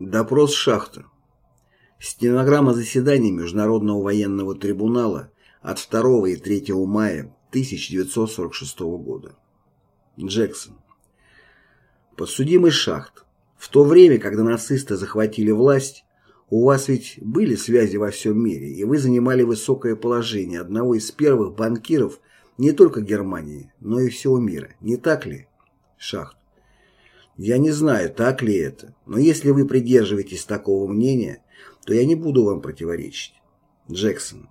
Допрос Шахта. Стенограмма заседания Международного военного трибунала от 2 и 3 мая 1946 года. Джексон. Подсудимый Шахт. В то время, когда нацисты захватили власть, у вас ведь были связи во всем мире, и вы занимали высокое положение одного из первых банкиров не только Германии, но и всего мира. Не так ли? Шахт. Я не знаю, так ли это, но если вы придерживаетесь такого мнения, то я не буду вам противоречить. Джексон.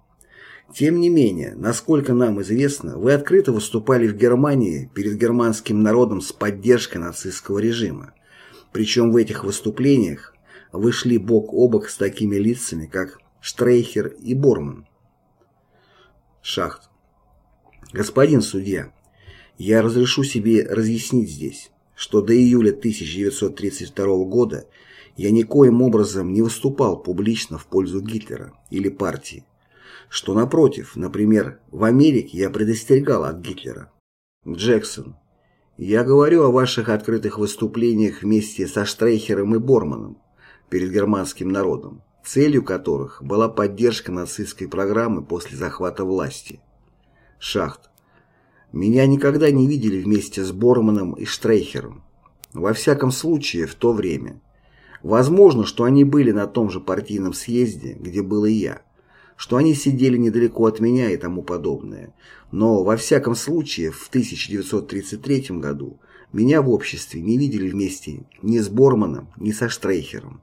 Тем не менее, насколько нам известно, вы открыто выступали в Германии перед германским народом с поддержкой нацистского режима. Причем в этих выступлениях вы шли бок о бок с такими лицами, как Штрейхер и Борман. Шахт. Господин судья, я разрешу себе разъяснить здесь что до июля 1932 года я никоим образом не выступал публично в пользу Гитлера или партии, что напротив, например, в Америке я предостерегал от Гитлера. Джексон, я говорю о ваших открытых выступлениях вместе со Штрейхером и Борманом перед германским народом, целью которых была поддержка нацистской программы после захвата власти. Шахт. Меня никогда не видели вместе с Борманом и Штрейхером. Во всяком случае, в то время. Возможно, что они были на том же партийном съезде, где был и я, что они сидели недалеко от меня и тому подобное. Но, во всяком случае, в 1933 году меня в обществе не видели вместе ни с Борманом, ни со Штрейхером.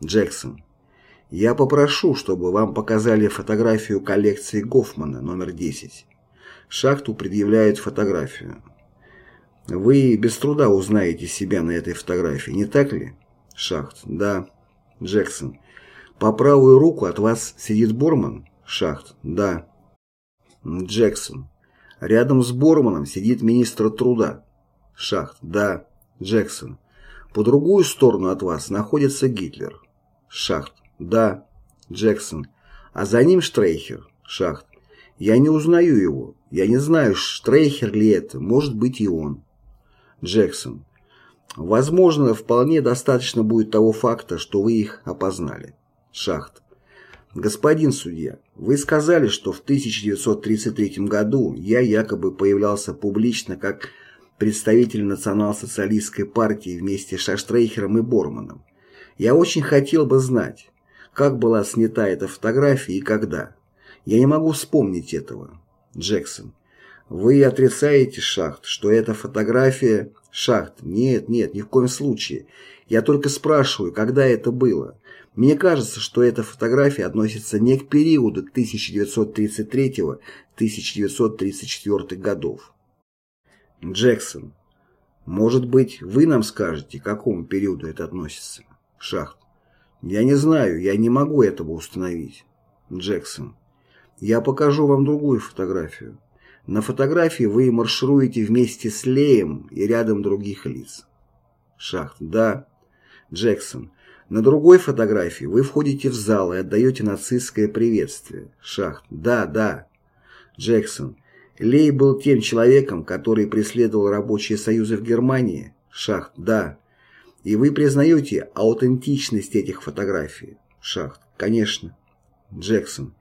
Джексон. Я попрошу, чтобы вам показали фотографию коллекции Гофмана номер 10. Шахту предъявляют фотографию. Вы без труда узнаете себя на этой фотографии, не так ли? Шахт. Да. Джексон. По правую руку от вас сидит Борман? Шахт. Да. Джексон. Рядом с Борманом сидит министр труда. Шахт. Да. Джексон. По другую сторону от вас находится Гитлер. Шахт. Да. Джексон. А за ним Штрейхер. Шахт. Я не узнаю его. Я не знаю, Штрейхер ли это. Может быть и он. Джексон. Возможно, вполне достаточно будет того факта, что вы их опознали. Шахт. Господин судья, вы сказали, что в 1933 году я якобы появлялся публично как представитель национал-социалистской партии вместе с Шаштрейхером и Борманом. Я очень хотел бы знать, как была снята эта фотография и когда. Я не могу вспомнить этого. Джексон. Вы отрицаете, Шахт, что эта фотография... Шахт. Нет, нет, ни в коем случае. Я только спрашиваю, когда это было. Мне кажется, что эта фотография относится не к периоду 1933-1934 годов. Джексон. Может быть, вы нам скажете, к какому периоду это относится? Шахт. Я не знаю, я не могу этого установить. Джексон. Я покажу вам другую фотографию. На фотографии вы маршируете вместе с Леем и рядом других лиц. Шахт. Да. Джексон. На другой фотографии вы входите в зал и отдаете нацистское приветствие. Шахт. Да, да. Джексон. Лей был тем человеком, который преследовал рабочие союзы в Германии. Шахт. Да. И вы признаете аутентичность этих фотографий? Шахт. Конечно. Джексон.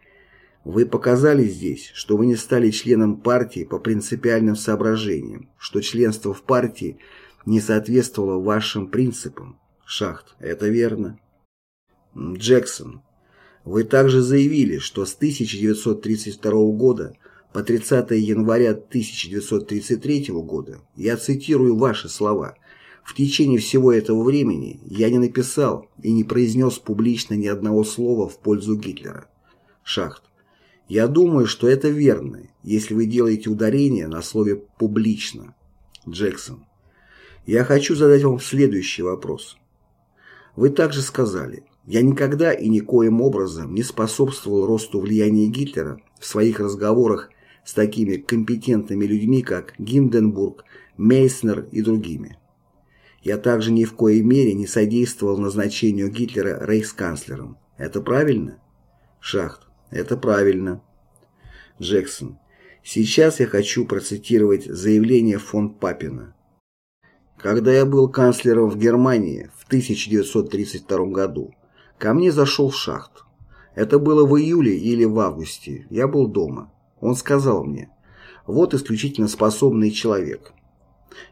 Вы показали здесь, что вы не стали членом партии по принципиальным соображениям, что членство в партии не соответствовало вашим принципам. Шахт. Это верно. Джексон. Вы также заявили, что с 1932 года по 30 января 1933 года, я цитирую ваши слова, в течение всего этого времени я не написал и не произнес публично ни одного слова в пользу Гитлера. Шахт. Я думаю, что это верно, если вы делаете ударение на слове «публично». Джексон. Я хочу задать вам следующий вопрос. Вы также сказали, я никогда и никоим образом не способствовал росту влияния Гитлера в своих разговорах с такими компетентными людьми, как Гинденбург, Мейснер и другими. Я также ни в коей мере не содействовал назначению Гитлера рейхсканцлером. Это правильно? Шахт. Это правильно. Джексон. Сейчас я хочу процитировать заявление фон Папина. Когда я был канцлером в Германии в 1932 году ко мне зашел Шахт. Это было в июле или в августе. Я был дома. Он сказал мне, вот исключительно способный человек.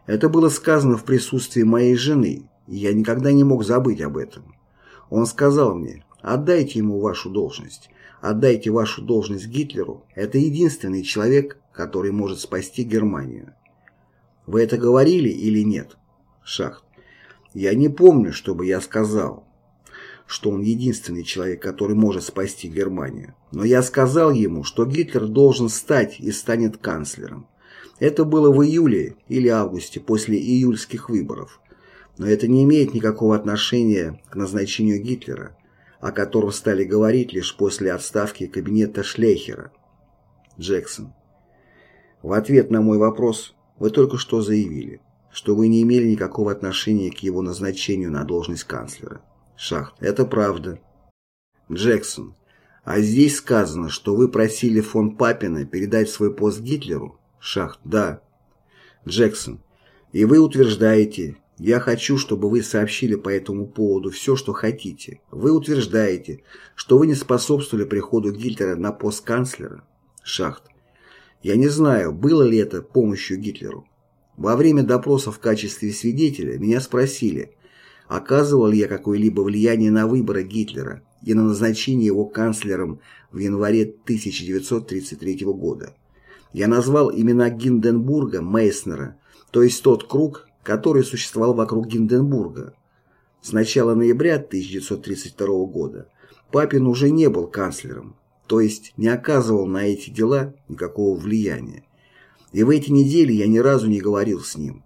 Это было сказано в присутствии моей жены, и я никогда не мог забыть об этом. Он сказал мне, отдайте ему вашу должность, отдайте вашу должность Гитлеру, это единственный человек, который может спасти Германию. Вы это говорили или нет? Шахт. Я не помню, чтобы я сказал, что он единственный человек, который может спасти Германию. Но я сказал ему, что Гитлер должен стать и станет канцлером. Это было в июле или августе после июльских выборов. Но это не имеет никакого отношения к назначению Гитлера, о котором стали говорить лишь после отставки кабинета Шлейхера. Джексон. В ответ на мой вопрос вы только что заявили, что вы не имели никакого отношения к его назначению на должность канцлера. Шахт. Это правда. Джексон. А здесь сказано, что вы просили фон Папина передать свой пост Гитлеру? Шахт. Да. Джексон. И вы утверждаете, я хочу, чтобы вы сообщили по этому поводу все, что хотите. Вы утверждаете, что вы не способствовали приходу Гитлера на пост канцлера? Шахт. Я не знаю, было ли это помощью Гитлеру. Во время допроса в качестве свидетеля меня спросили, Оказывал ли я какое-либо влияние на выборы Гитлера и на назначение его канцлером в январе 1933 года? Я назвал имена Гинденбурга, Мейснера, то есть тот круг, который существовал вокруг Гинденбурга. С начала ноября 1932 года Папин уже не был канцлером, то есть не оказывал на эти дела никакого влияния. И в эти недели я ни разу не говорил с ним.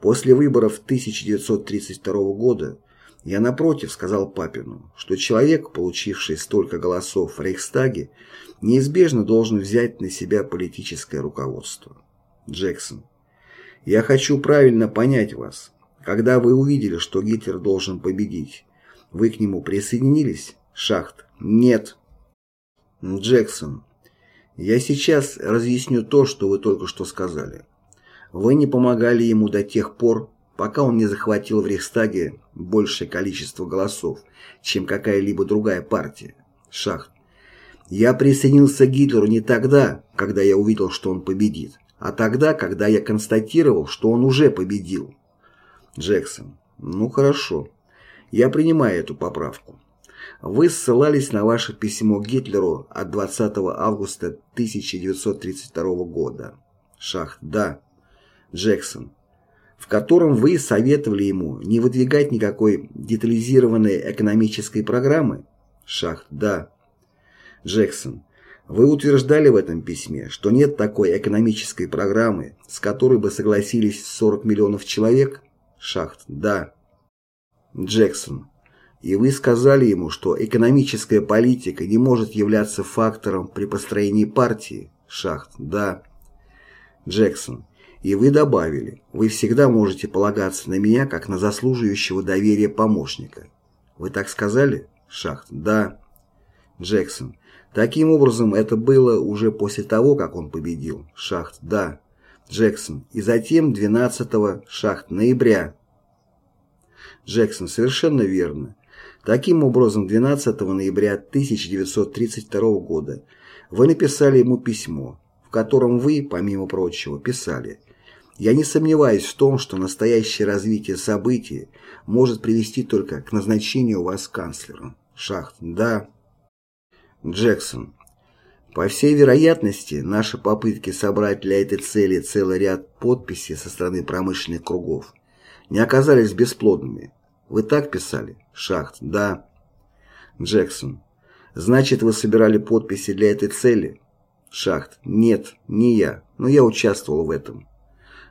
После выборов 1932 года я, напротив, сказал Папину, что человек, получивший столько голосов в Рейхстаге, неизбежно должен взять на себя политическое руководство. Джексон. Я хочу правильно понять вас. Когда вы увидели, что Гитлер должен победить, вы к нему присоединились? Шахт. Нет. Джексон. Я сейчас разъясню то, что вы только что сказали. Вы не помогали ему до тех пор, пока он не захватил в Рейхстаге большее количество голосов, чем какая-либо другая партия. Шахт. Я присоединился к Гитлеру не тогда, когда я увидел, что он победит, а тогда, когда я констатировал, что он уже победил. Джексон. Ну хорошо. Я принимаю эту поправку. Вы ссылались на ваше письмо Гитлеру от 20 августа 1932 года. Шахт. Да. Джексон, в котором вы советовали ему не выдвигать никакой детализированной экономической программы? Шахт. Да. Джексон. Вы утверждали в этом письме, что нет такой экономической программы, с которой бы согласились 40 миллионов человек? Шахт. Да. Джексон. И вы сказали ему, что экономическая политика не может являться фактором при построении партии? Шахт. Да. Джексон. И вы добавили, вы всегда можете полагаться на меня, как на заслуживающего доверия помощника. Вы так сказали? Шахт. Да. Джексон. Таким образом, это было уже после того, как он победил. Шахт. Да. Джексон. И затем 12 шахт ноября. Джексон. Совершенно верно. Таким образом, 12 ноября 1932 года вы написали ему письмо, в котором вы, помимо прочего, писали – я не сомневаюсь в том, что настоящее развитие событий может привести только к назначению вас канцлером. Шахт. Да. Джексон. По всей вероятности, наши попытки собрать для этой цели целый ряд подписей со стороны промышленных кругов не оказались бесплодными. Вы так писали? Шахт. Да. Джексон. Значит, вы собирали подписи для этой цели? Шахт. Нет, не я, но я участвовал в этом.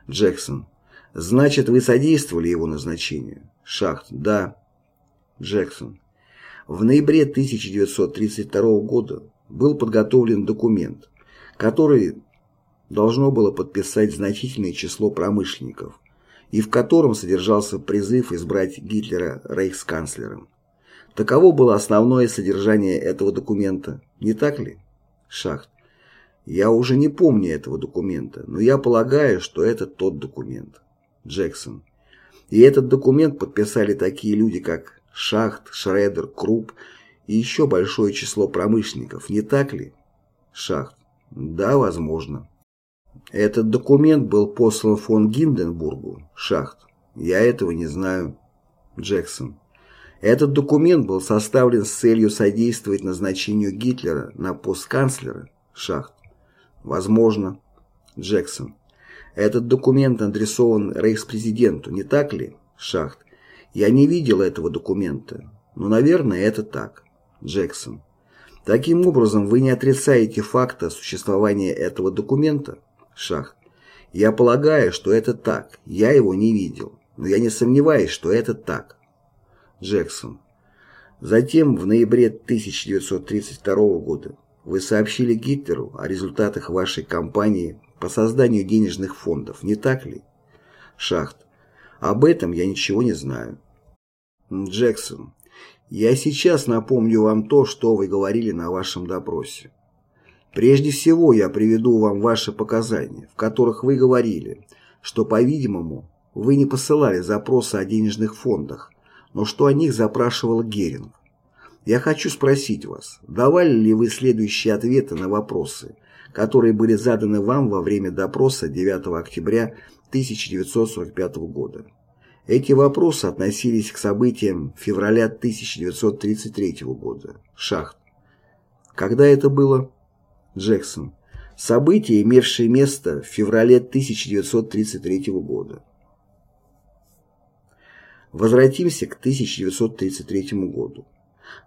Джексон. Значит, вы содействовали его назначению? Шахт. Да. Джексон. В ноябре 1932 года был подготовлен документ, который должно было подписать значительное число промышленников, и в котором содержался призыв избрать Гитлера рейхсканцлером. Таково было основное содержание этого документа, не так ли? Шахт. Я уже не помню этого документа, но я полагаю, что это тот документ. Джексон. И этот документ подписали такие люди, как Шахт, Шредер, Круп и еще большое число промышленников, не так ли? Шахт. Да, возможно. Этот документ был послан фон Гинденбургу. Шахт. Я этого не знаю. Джексон. Этот документ был составлен с целью содействовать назначению Гитлера на пост канцлера. Шахт. Возможно. Джексон. Этот документ адресован рейхспрезиденту, не так ли? Шахт. Я не видел этого документа. Но, наверное, это так. Джексон. Таким образом, вы не отрицаете факта существования этого документа? Шахт. Я полагаю, что это так. Я его не видел. Но я не сомневаюсь, что это так. Джексон. Затем, в ноябре 1932 года, вы сообщили Гитлеру о результатах вашей кампании по созданию денежных фондов, не так ли? Шахт. Об этом я ничего не знаю. Джексон. Я сейчас напомню вам то, что вы говорили на вашем допросе. Прежде всего я приведу вам ваши показания, в которых вы говорили, что, по-видимому, вы не посылали запросы о денежных фондах, но что о них запрашивал Геринг. Я хочу спросить вас, давали ли вы следующие ответы на вопросы, которые были заданы вам во время допроса 9 октября 1945 года? Эти вопросы относились к событиям февраля 1933 года. Шахт. Когда это было? Джексон. События, имевшие место в феврале 1933 года. Возвратимся к 1933 году.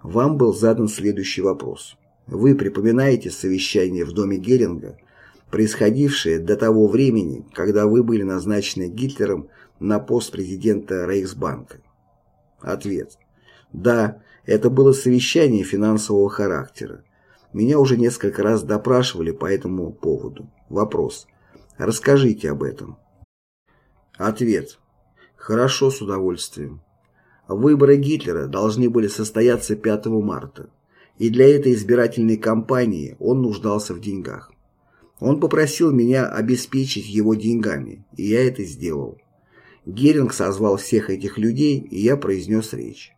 Вам был задан следующий вопрос. Вы припоминаете совещание в доме Геринга, происходившее до того времени, когда вы были назначены Гитлером на пост президента Рейхсбанка? Ответ. Да, это было совещание финансового характера. Меня уже несколько раз допрашивали по этому поводу. Вопрос. Расскажите об этом. Ответ. Хорошо, с удовольствием. Выборы Гитлера должны были состояться 5 марта, и для этой избирательной кампании он нуждался в деньгах. Он попросил меня обеспечить его деньгами, и я это сделал. Геринг созвал всех этих людей, и я произнес речь.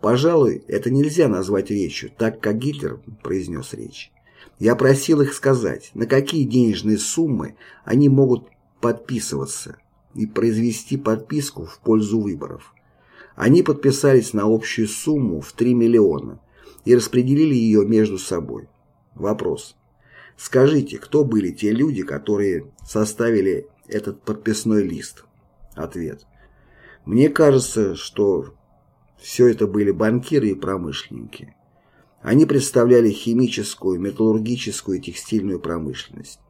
Пожалуй, это нельзя назвать речью, так как Гитлер произнес речь. Я просил их сказать, на какие денежные суммы они могут подписываться и произвести подписку в пользу выборов. Они подписались на общую сумму в 3 миллиона и распределили ее между собой. Вопрос. Скажите, кто были те люди, которые составили этот подписной лист? Ответ. Мне кажется, что все это были банкиры и промышленники. Они представляли химическую, металлургическую и текстильную промышленность.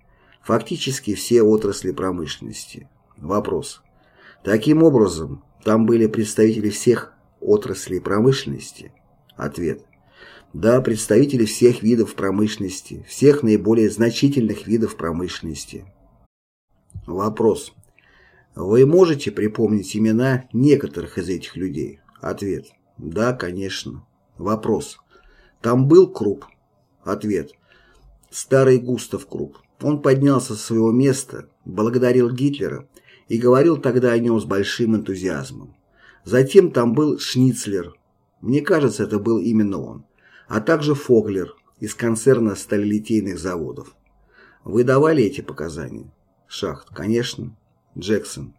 Фактически все отрасли промышленности. Вопрос. Таким образом, там были представители всех отраслей промышленности? Ответ. Да, представители всех видов промышленности, всех наиболее значительных видов промышленности. Вопрос. Вы можете припомнить имена некоторых из этих людей? Ответ. Да, конечно. Вопрос. Там был Круп? Ответ. Старый Густав Круп. Он поднялся со своего места, благодарил Гитлера и говорил тогда о нем с большим энтузиазмом. Затем там был Шницлер, мне кажется, это был именно он, а также Фоглер из концерна сталелитейных заводов. Вы давали эти показания? Шахт, конечно. Джексон.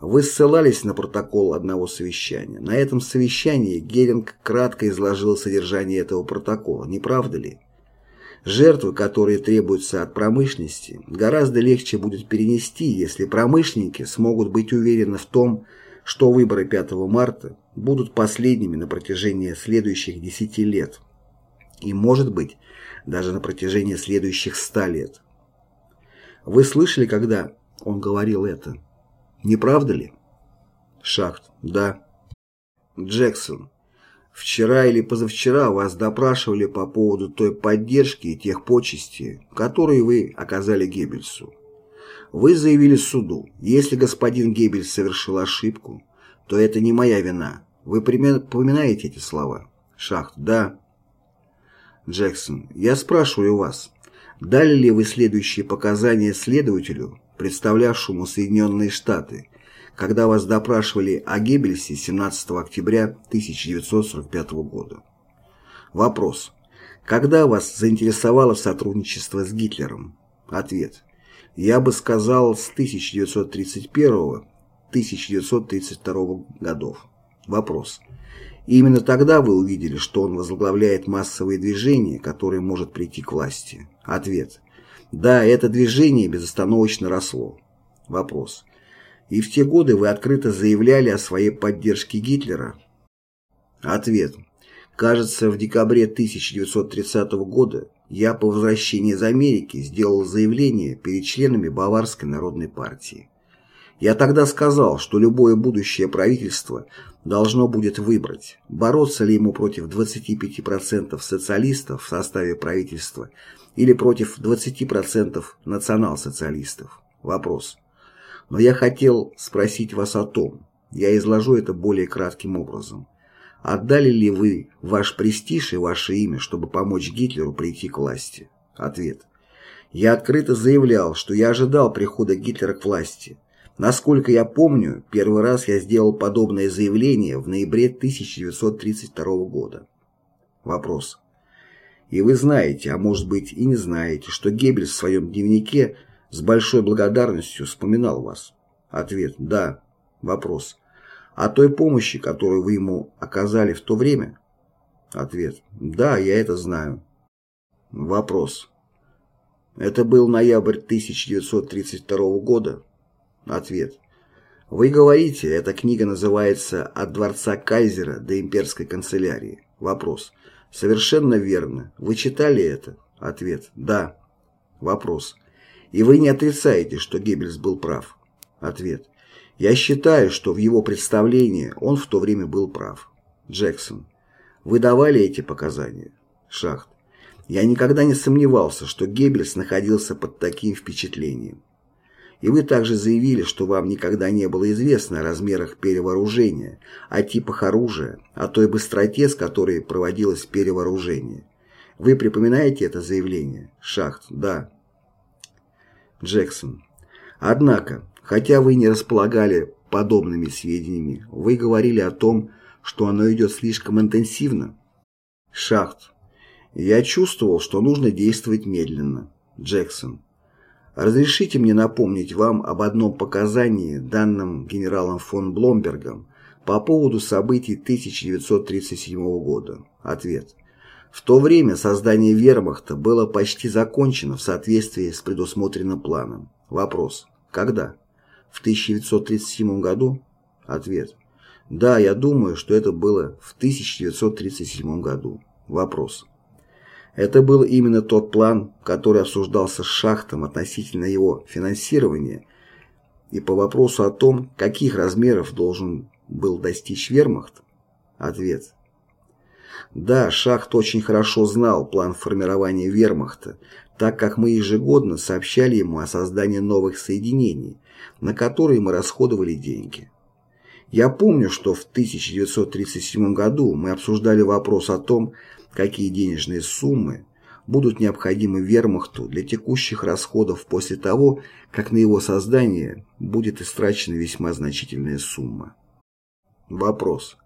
Вы ссылались на протокол одного совещания. На этом совещании Геринг кратко изложил содержание этого протокола, не правда ли? Жертвы, которые требуются от промышленности, гораздо легче будет перенести, если промышленники смогут быть уверены в том, что выборы 5 марта будут последними на протяжении следующих 10 лет. И, может быть, даже на протяжении следующих 100 лет. Вы слышали, когда он говорил это? Не правда ли? Шахт. Да. Джексон. Вчера или позавчера вас допрашивали по поводу той поддержки и тех почестей, которые вы оказали Геббельсу. Вы заявили суду, если господин Геббельс совершил ошибку, то это не моя вина. Вы поминаете эти слова? Шахт. Да. Джексон. Я спрашиваю вас, дали ли вы следующие показания следователю, представлявшему Соединенные Штаты, когда вас допрашивали о Геббельсе 17 октября 1945 года? Вопрос. Когда вас заинтересовало сотрудничество с Гитлером? Ответ. Я бы сказал с 1931-1932 годов. Вопрос. И именно тогда вы увидели, что он возглавляет массовые движения, которые может прийти к власти? Ответ. Да, это движение безостановочно росло. Вопрос. И в те годы вы открыто заявляли о своей поддержке Гитлера? Ответ. Кажется, в декабре 1930 года я по возвращении из Америки сделал заявление перед членами Баварской народной партии. Я тогда сказал, что любое будущее правительство должно будет выбрать, бороться ли ему против 25% социалистов в составе правительства или против 20% национал-социалистов. Вопрос. Но я хотел спросить вас о том, я изложу это более кратким образом. Отдали ли вы ваш престиж и ваше имя, чтобы помочь Гитлеру прийти к власти? Ответ. Я открыто заявлял, что я ожидал прихода Гитлера к власти. Насколько я помню, первый раз я сделал подобное заявление в ноябре 1932 года. Вопрос. И вы знаете, а может быть и не знаете, что Геббельс в своем дневнике с большой благодарностью вспоминал вас? Ответ – да. Вопрос. О той помощи, которую вы ему оказали в то время? Ответ. Да, я это знаю. Вопрос. Это был ноябрь 1932 года? Ответ. Вы говорите, эта книга называется «От дворца Кайзера до имперской канцелярии». Вопрос. Совершенно верно. Вы читали это? Ответ. Да. Вопрос. И вы не отрицаете, что Геббельс был прав? Ответ. Я считаю, что в его представлении он в то время был прав. Джексон. Вы давали эти показания? Шахт. Я никогда не сомневался, что Геббельс находился под таким впечатлением. И вы также заявили, что вам никогда не было известно о размерах перевооружения, о типах оружия, о той быстроте, с которой проводилось перевооружение. Вы припоминаете это заявление? Шахт. Да. Джексон. Однако, хотя вы не располагали подобными сведениями, вы говорили о том, что оно идет слишком интенсивно. Шахт. Я чувствовал, что нужно действовать медленно. Джексон. Разрешите мне напомнить вам об одном показании, данном генералом фон Бломбергом, по поводу событий 1937 года. Ответ. В то время создание вермахта было почти закончено в соответствии с предусмотренным планом. Вопрос. Когда? В 1937 году? Ответ. Да, я думаю, что это было в 1937 году. Вопрос. Это был именно тот план, который обсуждался с Шахтом относительно его финансирования и по вопросу о том, каких размеров должен был достичь вермахт? Ответ. Да, Шахт очень хорошо знал план формирования вермахта, так как мы ежегодно сообщали ему о создании новых соединений, на которые мы расходовали деньги. Я помню, что в 1937 году мы обсуждали вопрос о том, какие денежные суммы будут необходимы вермахту для текущих расходов после того, как на его создание будет истрачена весьма значительная сумма. Вопрос.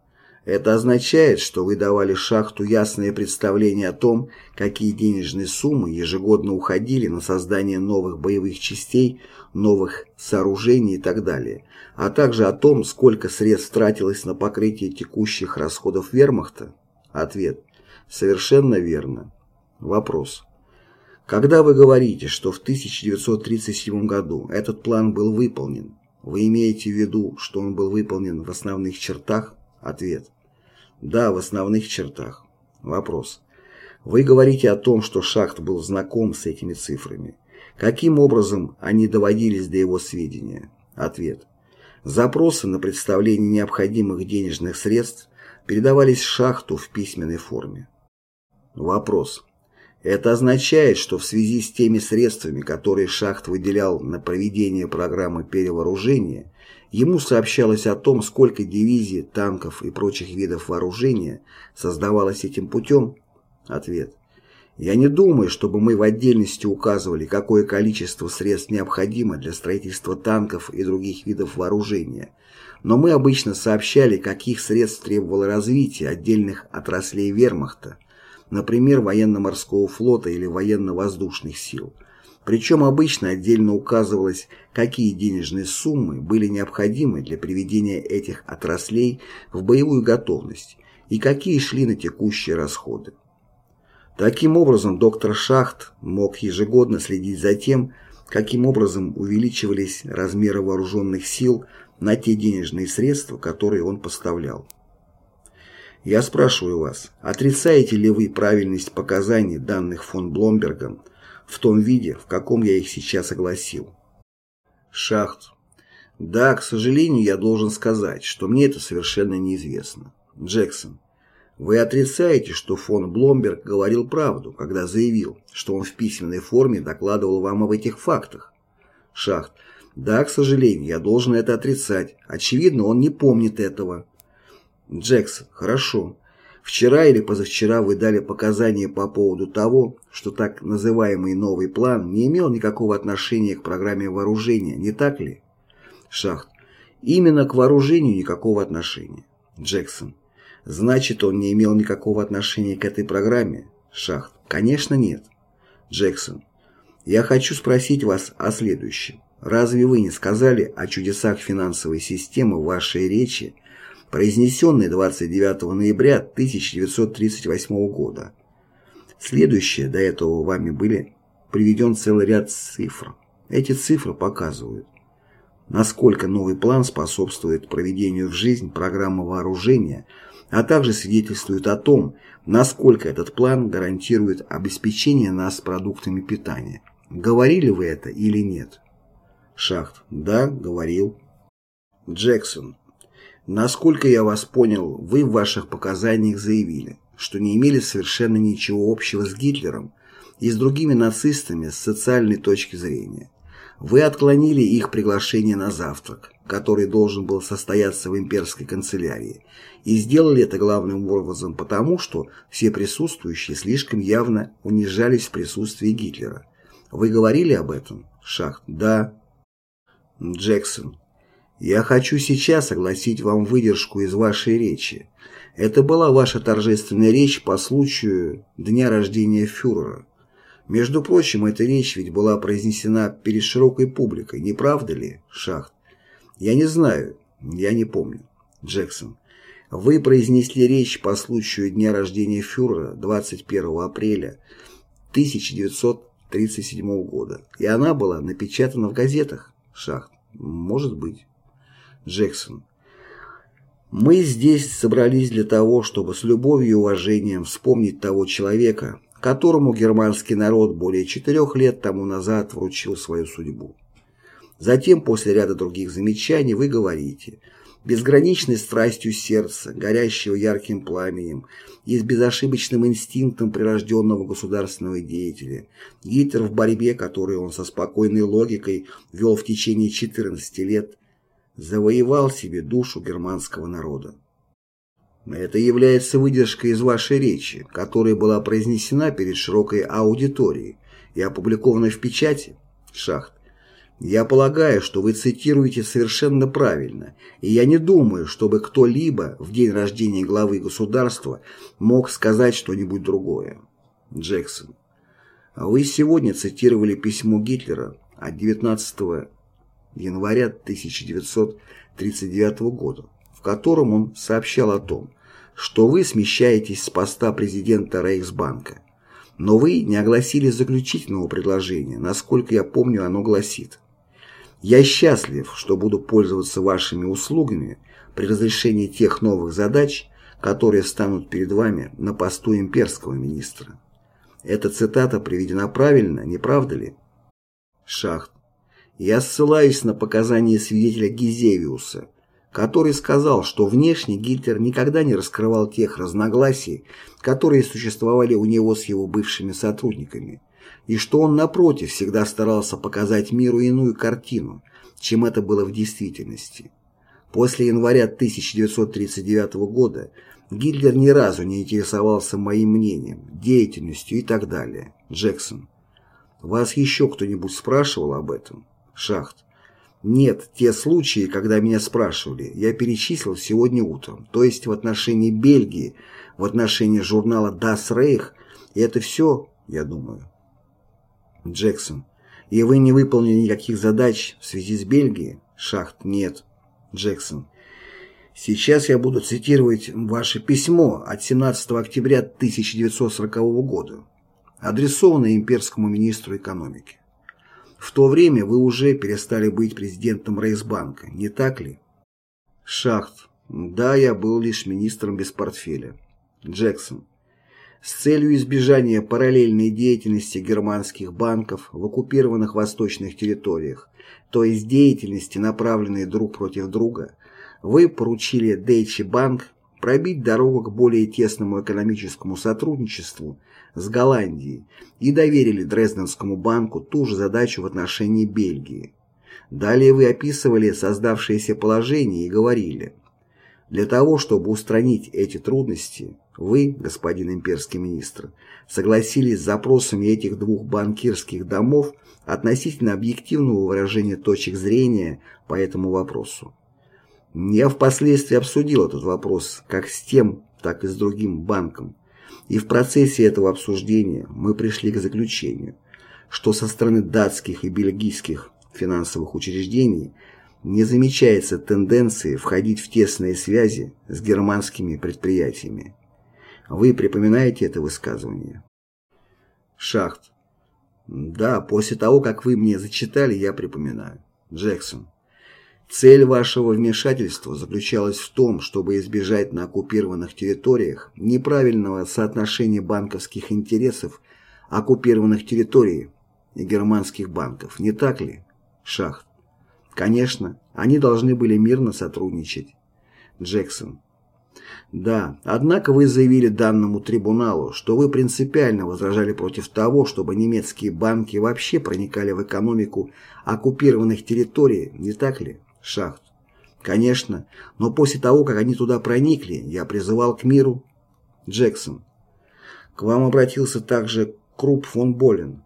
Это означает, что вы давали шахту ясное представление о том, какие денежные суммы ежегодно уходили на создание новых боевых частей, новых сооружений и так далее, а также о том, сколько средств тратилось на покрытие текущих расходов вермахта? Ответ. Совершенно верно. Вопрос. Когда вы говорите, что в 1937 году этот план был выполнен, вы имеете в виду, что он был выполнен в основных чертах? Ответ. Да, в основных чертах. Вопрос. Вы говорите о том, что Шахт был знаком с этими цифрами. Каким образом они доводились до его сведения? Ответ. Запросы на представление необходимых денежных средств передавались Шахту в письменной форме. Вопрос. Это означает, что в связи с теми средствами, которые Шахт выделял на проведение программы перевооружения, ему сообщалось о том, сколько дивизий, танков и прочих видов вооружения создавалось этим путем? Ответ. Я не думаю, чтобы мы в отдельности указывали, какое количество средств необходимо для строительства танков и других видов вооружения, но мы обычно сообщали, каких средств требовало развитие отдельных отраслей вермахта, например, военно-морского флота или военно-воздушных сил. Причем обычно отдельно указывалось, какие денежные суммы были необходимы для приведения этих отраслей в боевую готовность и какие шли на текущие расходы. Таким образом, доктор Шахт мог ежегодно следить за тем, каким образом увеличивались размеры вооруженных сил на те денежные средства, которые он поставлял. Я спрашиваю вас, отрицаете ли вы правильность показаний, данных фон Бломбергом, в том виде, в каком я их сейчас огласил? Шахт. Да, к сожалению, я должен сказать, что мне это совершенно неизвестно. Джексон. Вы отрицаете, что фон Бломберг говорил правду, когда заявил, что он в письменной форме докладывал вам об этих фактах? Шахт. Да, к сожалению, я должен это отрицать. Очевидно, он не помнит этого. Джексон. Хорошо. Вчера или позавчера вы дали показания по поводу того, что так называемый новый план не имел никакого отношения к программе вооружения, не так ли? Шахт. Именно к вооружению никакого отношения. Джексон. Значит, он не имел никакого отношения к этой программе? Шахт. Конечно, нет. Джексон. Я хочу спросить вас о следующем. Разве вы не сказали о чудесах финансовой системы в вашей речи, произнесенной 29 ноября 1938 года? Следующее, до этого вами были приведен целый ряд цифр. Эти цифры показывают, насколько новый план способствует проведению в жизнь программы вооружения – а также свидетельствует о том, насколько этот план гарантирует обеспечение нас продуктами питания. Говорили вы это или нет? Шахт. Да, говорил. Джексон. Насколько я вас понял, вы в ваших показаниях заявили, что не имели совершенно ничего общего с Гитлером и с другими нацистами с социальной точки зрения. Вы отклонили их приглашение на завтрак, который должен был состояться в имперской канцелярии, и сделали это главным образом потому, что все присутствующие слишком явно унижались в присутствии Гитлера. Вы говорили об этом? Шахт. Да. Джексон. Я хочу сейчас огласить вам выдержку из вашей речи. Это была ваша торжественная речь по случаю дня рождения фюрера. Между прочим, эта речь ведь была произнесена перед широкой публикой, не правда ли, Шахт? Я не знаю, я не помню. Джексон. Вы произнесли речь по случаю дня рождения фюрера 21 апреля 1937 года, и она была напечатана в газетах. Шахт. Может быть. Джексон. Мы здесь собрались для того, чтобы с любовью и уважением вспомнить того человека, которому германский народ более четырех лет тому назад вручил свою судьбу. Затем, после ряда других замечаний, вы говорите «безграничной страстью сердца, горящего ярким пламенем и с безошибочным инстинктом прирожденного государственного деятеля, Гитлер в борьбе, которую он со спокойной логикой вел в течение 14 лет, завоевал себе душу германского народа». Это является выдержкой из вашей речи, которая была произнесена перед широкой аудиторией и опубликована в печати. Шахт. Я полагаю, что вы цитируете совершенно правильно, и я не думаю, чтобы кто-либо в день рождения главы государства мог сказать что-нибудь другое. Джексон. Вы сегодня цитировали письмо Гитлера от 19 января 1939 года, в котором он сообщал о том, что вы смещаетесь с поста президента Рейхсбанка. Но вы не огласили заключительного предложения, насколько я помню, оно гласит. Я счастлив, что буду пользоваться вашими услугами при разрешении тех новых задач, которые станут перед вами на посту имперского министра. Эта цитата приведена правильно, не правда ли? Шахт. Я ссылаюсь на показания свидетеля Гизевиуса, который сказал, что внешне Гитлер никогда не раскрывал тех разногласий, которые существовали у него с его бывшими сотрудниками, и что он, напротив, всегда старался показать миру иную картину, чем это было в действительности. После января 1939 года Гитлер ни разу не интересовался моим мнением, деятельностью и так далее. Джексон. Вас еще кто-нибудь спрашивал об этом? Шахт. Нет, те случаи, когда меня спрашивали, я перечислил сегодня утром, то есть в отношении Бельгии, в отношении журнала Das Reich, и это все, я думаю. Джексон. И вы не выполнили никаких задач в связи с Бельгией? Шахт. Нет. Джексон. Сейчас я буду цитировать ваше письмо от 17 октября 1940 года, адресованное имперскому министру экономики. В то время вы уже перестали быть президентом Рейсбанка, не так ли? Шахт. Да, я был лишь министром без портфеля. Джексон. С целью избежания параллельной деятельности германских банков в оккупированных восточных территориях, то есть деятельности, направленной друг против друга, вы поручили Deutsche Bank пробить дорогу к более тесному экономическому сотрудничеству с Голландией и доверили Дрезденскому банку ту же задачу в отношении Бельгии. Далее вы описывали создавшееся положение и говорили, для того, чтобы устранить эти трудности, вы, господин имперский министр, согласились с запросами этих двух банкирских домов относительно объективного выражения точек зрения по этому вопросу. Я впоследствии обсудил этот вопрос как с тем, так и с другим банком, и в процессе этого обсуждения мы пришли к заключению, что со стороны датских и бельгийских финансовых учреждений не замечается тенденции входить в тесные связи с германскими предприятиями. Вы припоминаете это высказывание? Шахт. Да, после того, как вы мне зачитали, я припоминаю. Джексон. Цель вашего вмешательства заключалась в том, чтобы избежать на оккупированных территориях неправильного соотношения банковских интересов оккупированных территорий и германских банков, не так ли? Шахт. Конечно, они должны были мирно сотрудничать. Джексон. Да, однако вы заявили данному трибуналу, что вы принципиально возражали против того, чтобы немецкие банки вообще проникали в экономику оккупированных территорий, не так ли? Шахт. Конечно, но после того, как они туда проникли, я призывал к миру. Джексон. К вам обратился также Круп фон Болен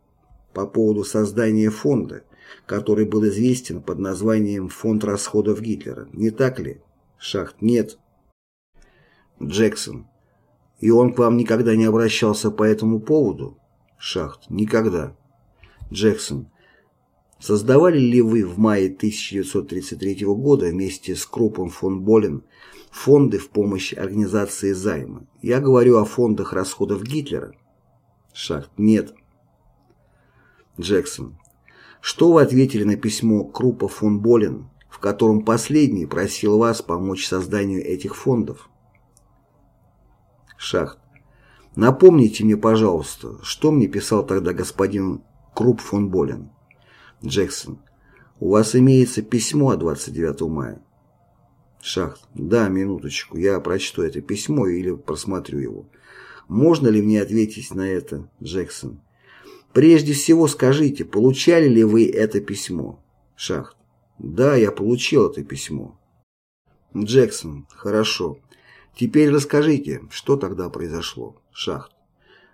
по поводу создания фонда, который был известен под названием «Фонд расходов Гитлера». Не так ли? Шахт. Нет. Джексон. И он к вам никогда не обращался по этому поводу? Шахт. Никогда. Джексон. Создавали ли вы в мае 1933 года вместе с Крупом фон Болен фонды в помощь организации займа? Я говорю о фондах расходов Гитлера. Шахт. Нет. Джексон. Что вы ответили на письмо Крупа фон Болен, в котором последний просил вас помочь созданию этих фондов? Шахт. Напомните мне, пожалуйста, что мне писал тогда господин Круп фон Болен? Джексон. У вас имеется письмо от 29 мая? Шахт. Да, минуточку, я прочту это письмо или просмотрю его. Можно ли мне ответить на это, Джексон? Прежде всего скажите, получали ли вы это письмо? Шахт. Да, я получил это письмо. Джексон. Хорошо. Теперь расскажите, что тогда произошло? Шахт.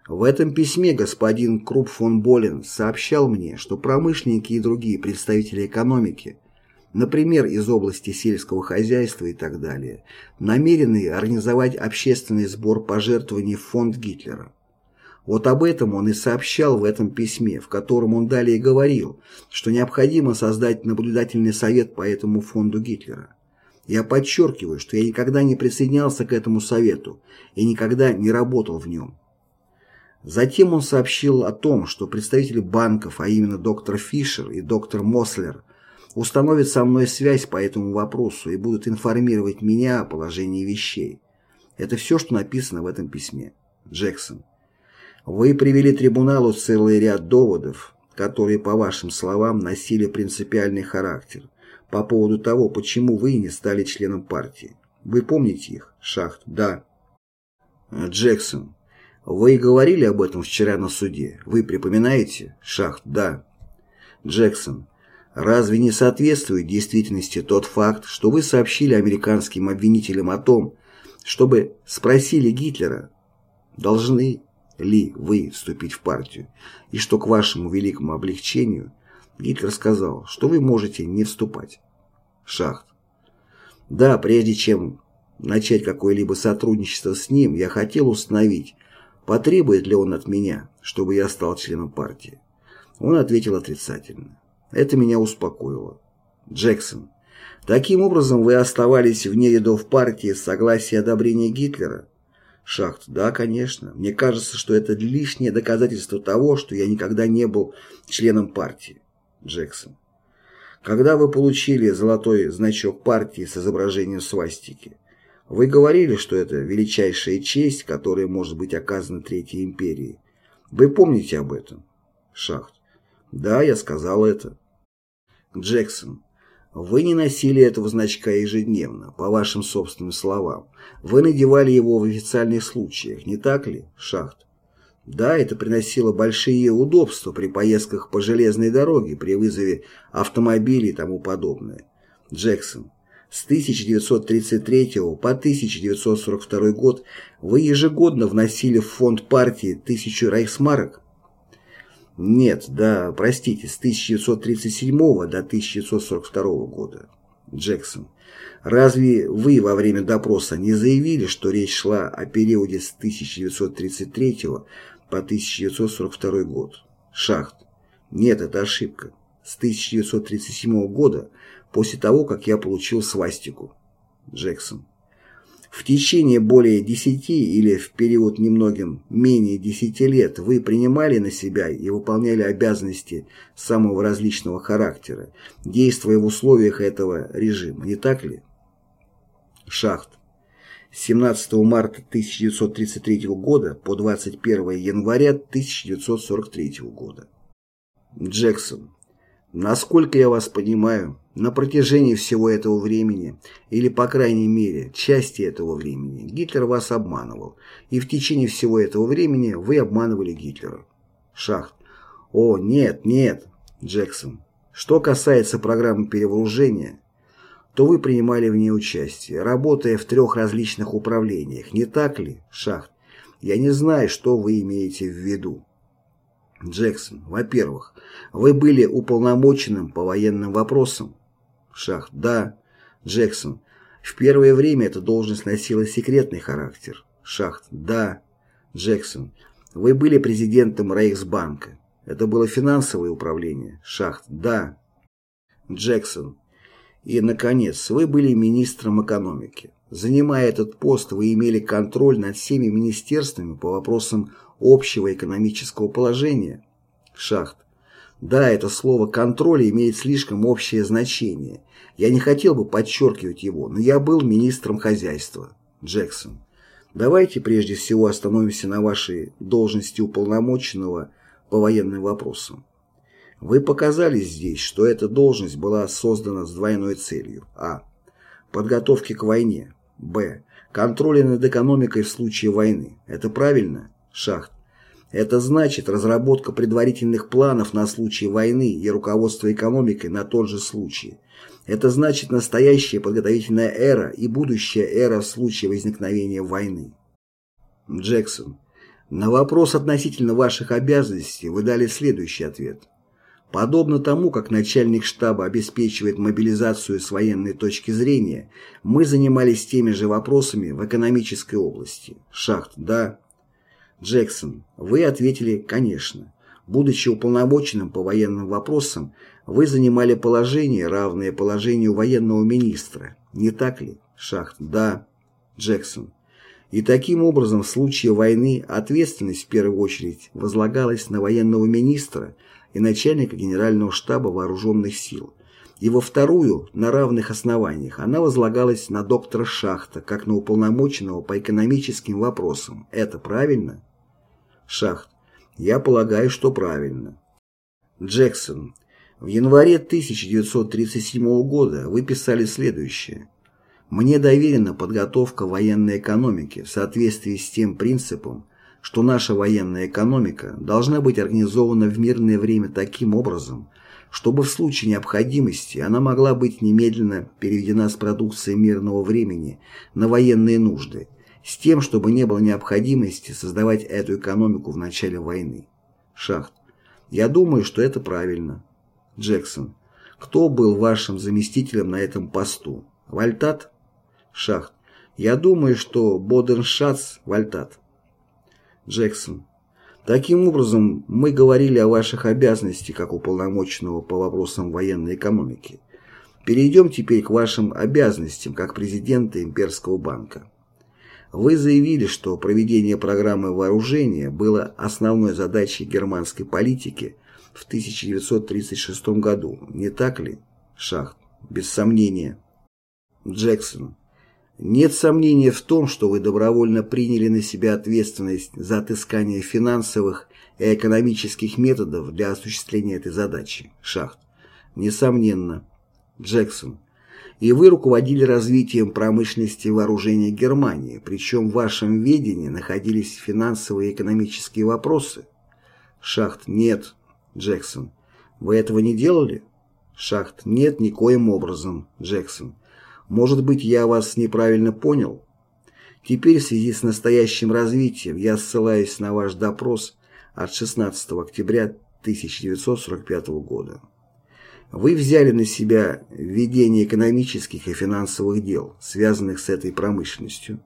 В этом письме господин Круп фон Болен сообщал мне, что промышленники и другие представители экономики, например, из области сельского хозяйства и так далее, намерены организовать общественный сбор пожертвований в фонд Гитлера. Вот об этом он и сообщал в этом письме, в котором он далее говорил, что необходимо создать наблюдательный совет по этому фонду Гитлера. Я подчеркиваю, что я никогда не присоединялся к этому совету и никогда не работал в нем. Затем он сообщил о том, что представители банков, а именно доктор Фишер и доктор Мослер, установят со мной связь по этому вопросу и будут информировать меня о положении вещей. Это все, что написано в этом письме. Джексон. Вы привели трибуналу целый ряд доводов, которые, по вашим словам, носили принципиальный характер по поводу того, почему вы не стали членом партии. Вы помните их? Шахт. Да. Джексон. Вы говорили об этом вчера на суде. Вы припоминаете? Шахт. Да. Джексон. Разве не соответствует действительности тот факт, что вы сообщили американским обвинителям о том, чтобы спросили Гитлера, должны ли вы вступить в партию, и что к вашему великому облегчению Гитлер сказал, что вы можете не вступать. Шахт. Да, прежде чем начать какое-либо сотрудничество с ним, я хотел установить, потребует ли он от меня, чтобы я стал членом партии. Он ответил отрицательно. Это меня успокоило. Джексон. Таким образом, вы оставались вне рядов партии с согласия и одобрения Гитлера? Шахт. Да, конечно. Мне кажется, что это лишнее доказательство того, что я никогда не был членом партии. Джексон. Когда вы получили золотой значок партии с изображением свастики, вы говорили, что это величайшая честь, которая может быть оказана Третьей империи. Вы помните об этом? Шахт. Да, я сказал это. Джексон. Вы не носили этого значка ежедневно, по вашим собственным словам. Вы надевали его в официальных случаях, не так ли, Шахт? Да, это приносило большие удобства при поездках по железной дороге, при вызове автомобилей и тому подобное. Джексон. С 1933 по 1942 год вы ежегодно вносили в фонд партии тысячу рейхсмарок? Нет, да, простите, с 1937 до 1942 года. Джексон. Разве вы во время допроса не заявили, что речь шла о периоде с 1933 по 1942 год. Шахт. Нет, это ошибка. С 1937 года, после того, как я получил свастику. Джексон. В течение более 10 или в период немногим менее 10 лет вы принимали на себя и выполняли обязанности самого различного характера, действуя в условиях этого режима, не так ли? Шахт. 17 марта 1933 года по 21 января 1943 года. Джексон. Насколько я вас понимаю, на протяжении всего этого времени, или по крайней мере части этого времени, Гитлер вас обманывал, и в течение всего этого времени вы обманывали Гитлера. Шахт. О, нет, нет, Джексон. Что касается программы перевооружения, то вы принимали в ней участие, работая в трех различных управлениях, не так ли, Шахт? Я не знаю, что вы имеете в виду. Джексон, во-первых, вы были уполномоченным по военным вопросам? Шахт, да. Джексон, в первое время эта должность носила секретный характер. Шахт, да. Джексон, вы были президентом Рейхсбанка. Это было финансовое управление. Шахт, да. Джексон, и, наконец, вы были министром экономики. Занимая этот пост, вы имели контроль над всеми министерствами по вопросам общего экономического положения. Шахт. Да, это слово «контроль» имеет слишком общее значение. Я не хотел бы подчеркивать его, но я был министром хозяйства. Джексон. Давайте прежде всего остановимся на вашей должности уполномоченного по военным вопросам. Вы показали здесь, что эта должность была создана с двойной целью. А. Подготовки к войне. Б. Контроля над экономикой в случае войны. Это правильно? Шахт. Это значит разработка предварительных планов на случай войны и руководство экономикой на тот же случай. Это значит настоящая подготовительная эра и будущая эра в случае возникновения войны. Джексон. На вопрос относительно ваших обязанностей вы дали следующий ответ. Подобно тому, как начальник штаба обеспечивает мобилизацию с военной точки зрения, мы занимались теми же вопросами в экономической области. Шахт, да. Джексон, вы ответили «конечно». Будучи уполномоченным по военным вопросам, вы занимали положение, равное положению военного министра. Не так ли? Шахт, да. Джексон. И таким образом в случае войны ответственность в первую очередь возлагалась на военного министра – и начальника Генерального штаба Вооруженных сил, и во вторую, на равных основаниях, она возлагалась на доктора Шахта, как на уполномоченного по экономическим вопросам. Это правильно? Шахт. Я полагаю, что правильно. Джексон. В январе 1937 года вы писали следующее. «Мне доверена подготовка военной экономики в соответствии с тем принципом, что наша военная экономика должна быть организована в мирное время таким образом, чтобы в случае необходимости она могла быть немедленно переведена с продукции мирного времени на военные нужды, с тем, чтобы не было необходимости создавать эту экономику в начале войны. Шахт. Я думаю, что это правильно. Джексон. Кто был вашим заместителем на этом посту? Вальтат? Шахт. Я думаю, что Боденшац Вальтат. Джексон. Таким образом, мы говорили о ваших обязанностях как уполномоченного по вопросам военной экономики. Перейдем теперь к вашим обязанностям как президента Имперского банка. Вы заявили, что проведение программы вооружения было основной задачей германской политики в 1936 году, не так ли? Шахт. Без сомнения. Джексон. Нет сомнения в том, что вы добровольно приняли на себя ответственность за отыскание финансовых и экономических методов для осуществления этой задачи. Шахт. Несомненно. Джексон. И вы руководили развитием промышленности и вооружения Германии, причем в вашем ведении находились финансовые и экономические вопросы. Шахт. Нет. Джексон. Вы этого не делали? Шахт. Нет, никоим образом. Джексон. Может быть, я вас неправильно понял? Теперь в связи с настоящим развитием я ссылаюсь на ваш допрос от 16 октября 1945 года. Вы взяли на себя ведение экономических и финансовых дел, связанных с этой промышленностью.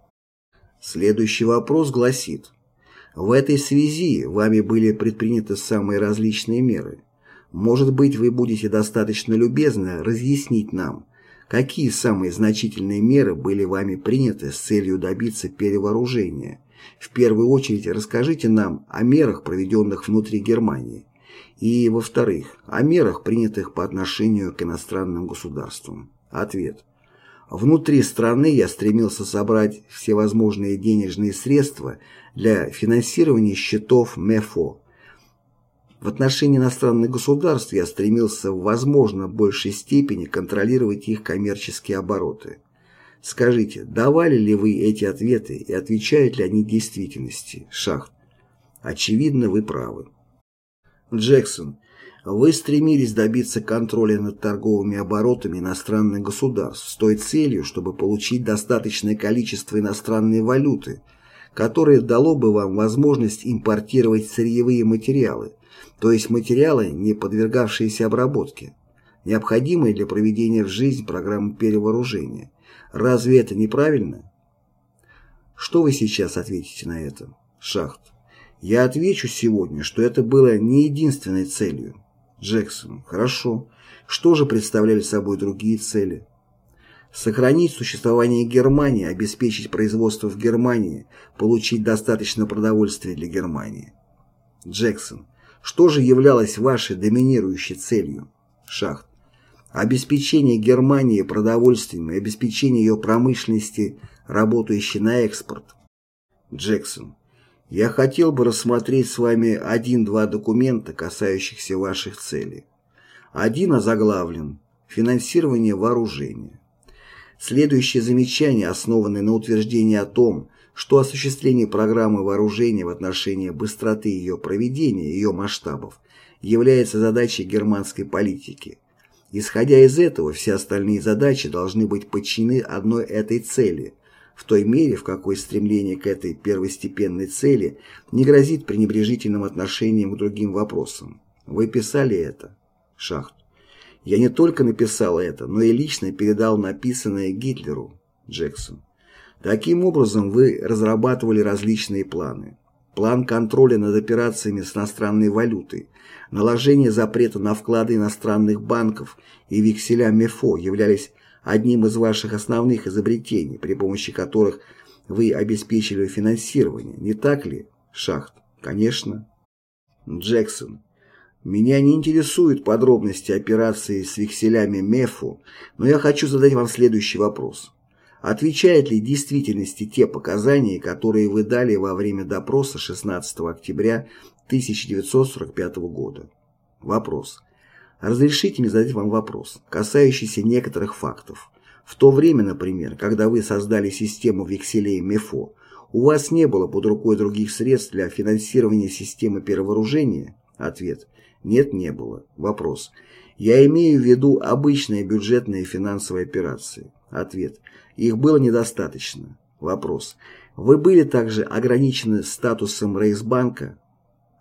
Следующий вопрос гласит. В этой связи вами были предприняты самые различные меры. Может быть, вы будете достаточно любезны разъяснить нам, Какие самые значительные меры были вами приняты с целью добиться перевооружения? В первую очередь расскажите нам о мерах, проведенных внутри Германии. И, во-вторых, о мерах, принятых по отношению к иностранным государствам. Ответ. Внутри страны я стремился собрать всевозможные денежные средства для финансирования счетов МЕФО, в отношении иностранных государств я стремился в возможно большей степени контролировать их коммерческие обороты. Скажите, давали ли вы эти ответы и отвечают ли они действительности? Шахт. Очевидно, вы правы. Джексон. Вы стремились добиться контроля над торговыми оборотами иностранных государств с той целью, чтобы получить достаточное количество иностранной валюты, которое дало бы вам возможность импортировать сырьевые материалы, то есть материалы, не подвергавшиеся обработке, необходимые для проведения в жизнь программы перевооружения. Разве это неправильно? Что вы сейчас ответите на это? Шахт. Я отвечу сегодня, что это было не единственной целью. Джексон. Хорошо. Что же представляли собой другие цели? Сохранить существование Германии, обеспечить производство в Германии, получить достаточно продовольствия для Германии. Джексон. Что же являлось вашей доминирующей целью? Шахт. Обеспечение Германии продовольствием и обеспечение ее промышленности, работающей на экспорт. Джексон. Я хотел бы рассмотреть с вами один-два документа, касающихся ваших целей. Один озаглавлен «Финансирование вооружения». Следующее замечание основано на утверждении о том, что осуществление программы вооружения в отношении быстроты ее проведения ее масштабов является задачей германской политики. Исходя из этого, все остальные задачи должны быть подчинены одной этой цели, в той мере, в какой стремление к этой первостепенной цели не грозит пренебрежительным отношением к другим вопросам. Вы писали это? Шахт. Я не только написал это, но и лично передал написанное Гитлеру, Джексон. Таким образом, вы разрабатывали различные планы. План контроля над операциями с иностранной валютой, наложение запрета на вклады иностранных банков и векселя МЕФО являлись одним из ваших основных изобретений, при помощи которых вы обеспечили финансирование, не так ли, Шахт? Конечно. Джексон. Меня не интересуют подробности операции с векселями МЕФО, но я хочу задать вам следующий вопрос. Отвечают ли действительности те показания, которые вы дали во время допроса 16 октября 1945 года? Вопрос. Разрешите мне задать вам вопрос, касающийся некоторых фактов. В то время, например, когда вы создали систему векселей МЕФО, у вас не было под рукой других средств для финансирования системы перевооружения? Ответ. Нет, не было. Вопрос. Я имею в виду обычные бюджетные финансовые операции. Ответ. Их было недостаточно. Вопрос. Вы были также ограничены статусом Рейхсбанка,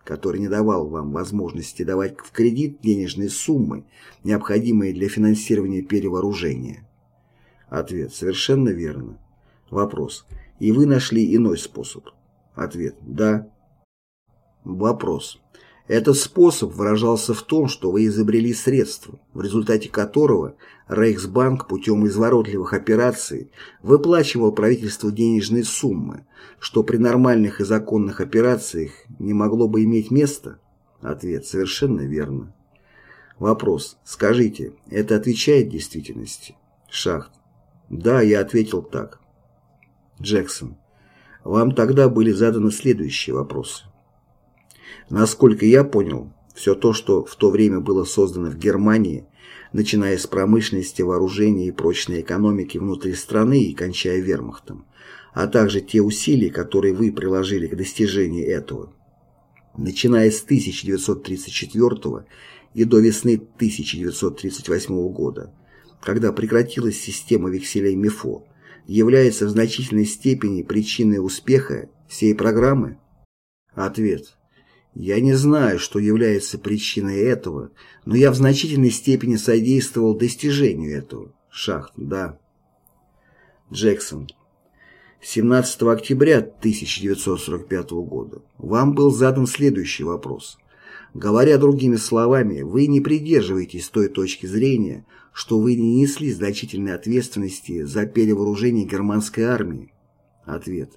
который не давал вам возможности давать в кредит денежные суммы, необходимые для финансирования перевооружения? Ответ. Совершенно верно. Вопрос. И вы нашли иной способ? Ответ. Да. Вопрос. Этот способ выражался в том, что вы изобрели средство, в результате которого Рейхсбанк путем изворотливых операций выплачивал правительству денежные суммы, что при нормальных и законных операциях не могло бы иметь места? Ответ совершенно верно. Вопрос. Скажите, это отвечает действительности? Шахт. Да, я ответил так. Джексон. Вам тогда были заданы следующие вопросы. Насколько я понял, все то, что в то время было создано в Германии, начиная с промышленности, вооружения и прочной экономики внутри страны и кончая вермахтом, а также те усилия, которые вы приложили к достижению этого, начиная с 1934 и до весны 1938 года, когда прекратилась система векселей МИФО, является в значительной степени причиной успеха всей программы? Ответ. Я не знаю, что является причиной этого, но я в значительной степени содействовал достижению этого. Шахт, да. Джексон. 17 октября 1945 года вам был задан следующий вопрос. Говоря другими словами, вы не придерживаетесь той точки зрения, что вы не несли значительной ответственности за перевооружение германской армии. Ответ.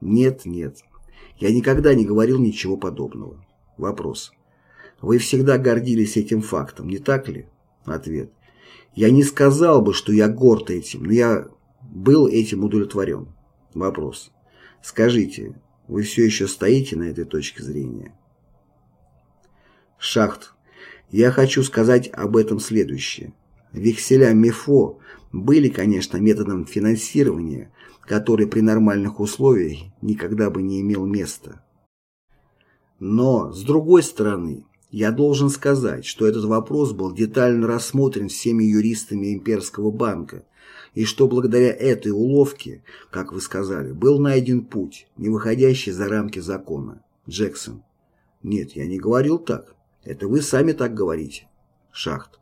Нет, нет. Я никогда не говорил ничего подобного. Вопрос. Вы всегда гордились этим фактом, не так ли? Ответ. Я не сказал бы, что я горд этим, но я был этим удовлетворен. Вопрос. Скажите, вы все еще стоите на этой точке зрения? Шахт. Я хочу сказать об этом следующее. Векселя МИФО были, конечно, методом финансирования, который при нормальных условиях никогда бы не имел места. Но, с другой стороны, я должен сказать, что этот вопрос был детально рассмотрен всеми юристами Имперского банка, и что благодаря этой уловке, как вы сказали, был найден путь, не выходящий за рамки закона. Джексон. Нет, я не говорил так. Это вы сами так говорите. Шахт.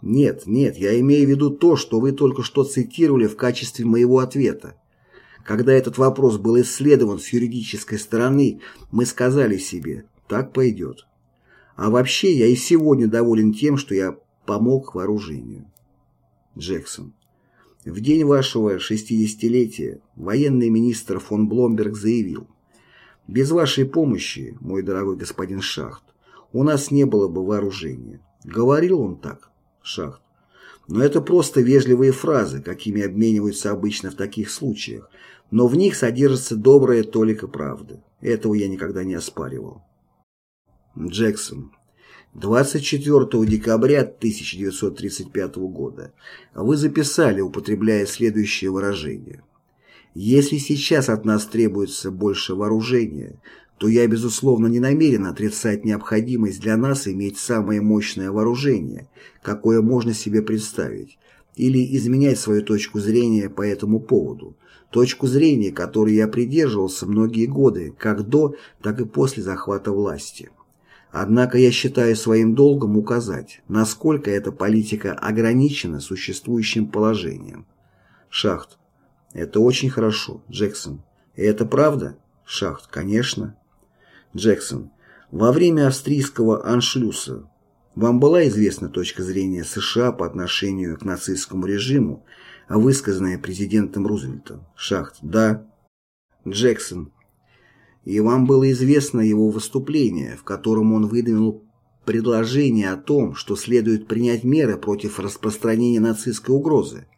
Нет, нет, я имею в виду то, что вы только что цитировали в качестве моего ответа. Когда этот вопрос был исследован с юридической стороны, мы сказали себе, так пойдет. А вообще я и сегодня доволен тем, что я помог вооружению. Джексон. В день вашего 60-летия военный министр фон Бломберг заявил, «Без вашей помощи, мой дорогой господин Шахт, у нас не было бы вооружения». Говорил он так, Шахт. Но это просто вежливые фразы, какими обмениваются обычно в таких случаях, но в них содержится добрая толика правды. Этого я никогда не оспаривал. Джексон. 24 декабря 1935 года вы записали, употребляя следующее выражение. «Если сейчас от нас требуется больше вооружения, то я, безусловно, не намерен отрицать необходимость для нас иметь самое мощное вооружение, какое можно себе представить, или изменять свою точку зрения по этому поводу, точку зрения, которой я придерживался многие годы, как до, так и после захвата власти. Однако я считаю своим долгом указать, насколько эта политика ограничена существующим положением. Шахт. Это очень хорошо, Джексон. И это правда? Шахт. Конечно. Джексон. Во время австрийского аншлюса вам была известна точка зрения США по отношению к нацистскому режиму, высказанная президентом Рузвельтом? Шахт. Да. Джексон. И вам было известно его выступление, в котором он выдвинул предложение о том, что следует принять меры против распространения нацистской угрозы.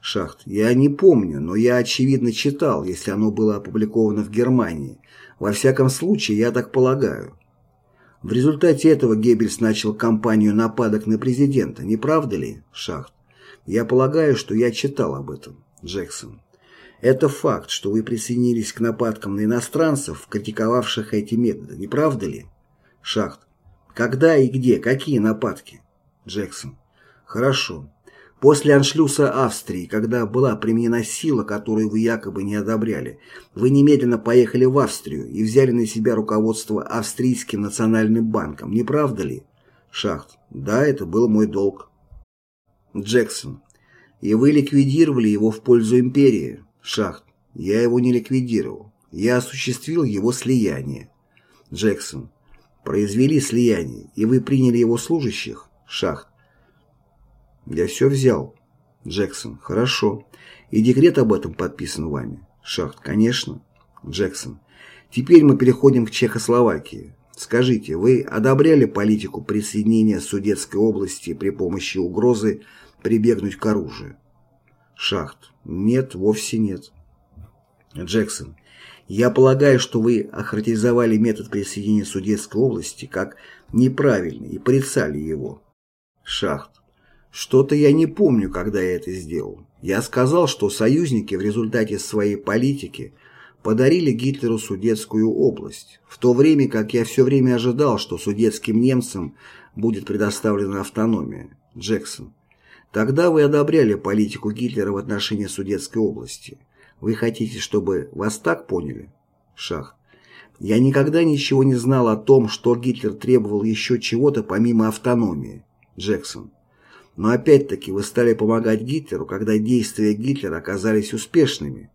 Шахт. Я не помню, но я очевидно читал, если оно было опубликовано в Германии. Во всяком случае, я так полагаю. В результате этого Геббельс начал кампанию нападок на президента, не правда ли, Шахт? Я полагаю, что я читал об этом, Джексон. Это факт, что вы присоединились к нападкам на иностранцев, критиковавших эти методы, не правда ли? Шахт. Когда и где? Какие нападки? Джексон. Хорошо. После аншлюса Австрии, когда была применена сила, которую вы якобы не одобряли, вы немедленно поехали в Австрию и взяли на себя руководство Австрийским национальным банком, не правда ли? Шахт. Да, это был мой долг. Джексон. И вы ликвидировали его в пользу империи? Шахт. Я его не ликвидировал. Я осуществил его слияние. Джексон. Произвели слияние, и вы приняли его служащих? Шахт. Я все взял. Джексон. Хорошо. И декрет об этом подписан вами? Шахт. Конечно. Джексон. Теперь мы переходим к Чехословакии. Скажите, вы одобряли политику присоединения Судетской области при помощи угрозы прибегнуть к оружию? Шахт. Нет, вовсе нет. Джексон. Я полагаю, что вы охарактеризовали метод присоединения Судетской области как неправильный и порицали его. Шахт. Что-то я не помню, когда я это сделал. Я сказал, что союзники в результате своей политики подарили Гитлеру Судетскую область, в то время как я все время ожидал, что судетским немцам будет предоставлена автономия. Джексон. Тогда вы одобряли политику Гитлера в отношении Судетской области. Вы хотите, чтобы вас так поняли? Шах. Я никогда ничего не знал о том, что Гитлер требовал еще чего-то помимо автономии. Джексон. Но опять-таки вы стали помогать Гитлеру, когда действия Гитлера оказались успешными.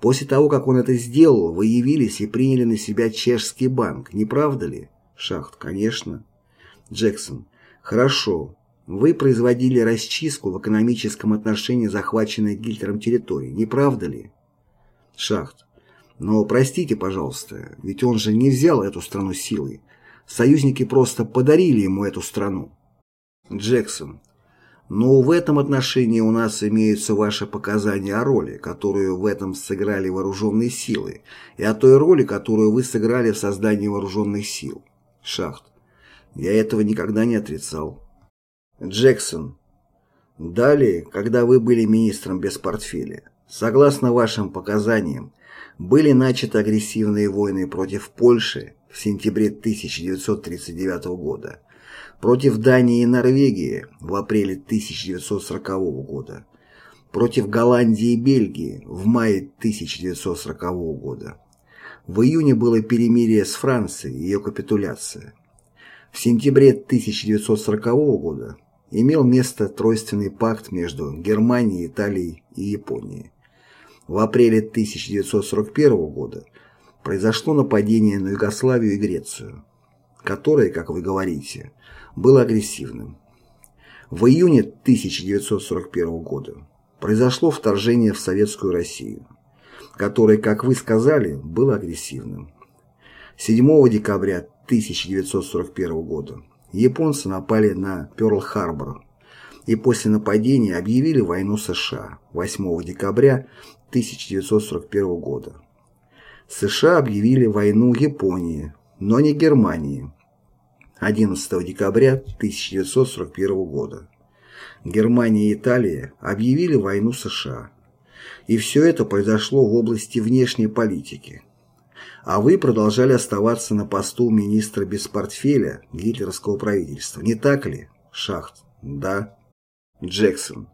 После того, как он это сделал, вы явились и приняли на себя чешский банк, не правда ли? Шахт, конечно. Джексон. Хорошо. Вы производили расчистку в экономическом отношении захваченной Гитлером территории, не правда ли? Шахт. Но простите, пожалуйста, ведь он же не взял эту страну силой. Союзники просто подарили ему эту страну. Джексон. Но в этом отношении у нас имеются ваши показания о роли, которую в этом сыграли вооруженные силы, и о той роли, которую вы сыграли в создании вооруженных сил. Шахт. Я этого никогда не отрицал. Джексон. Далее, когда вы были министром без портфеля, согласно вашим показаниям, были начаты агрессивные войны против Польши в сентябре 1939 года против Дании и Норвегии в апреле 1940 года, против Голландии и Бельгии в мае 1940 года. В июне было перемирие с Францией и ее капитуляция. В сентябре 1940 года имел место тройственный пакт между Германией, Италией и Японией. В апреле 1941 года произошло нападение на Югославию и Грецию, которое, как вы говорите, был агрессивным. В июне 1941 года произошло вторжение в Советскую Россию, которое, как вы сказали, было агрессивным. 7 декабря 1941 года японцы напали на Пёрл-Харбор и после нападения объявили войну США 8 декабря 1941 года. США объявили войну Японии, но не Германии 11 декабря 1941 года. Германия и Италия объявили войну США. И все это произошло в области внешней политики. А вы продолжали оставаться на посту министра без портфеля гитлеровского правительства, не так ли? Шахт. Да. Джексон.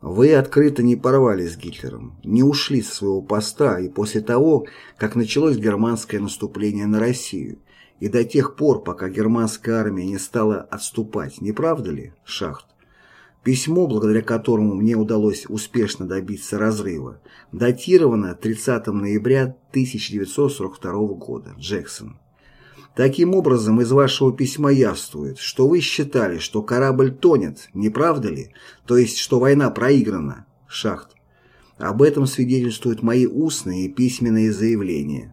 Вы открыто не порвали с Гитлером, не ушли с своего поста и после того, как началось германское наступление на Россию, и до тех пор, пока германская армия не стала отступать, не правда ли, Шахт? Письмо, благодаря которому мне удалось успешно добиться разрыва, датировано 30 ноября 1942 года, Джексон. Таким образом, из вашего письма явствует, что вы считали, что корабль тонет, не правда ли? То есть, что война проиграна, Шахт. Об этом свидетельствуют мои устные и письменные заявления.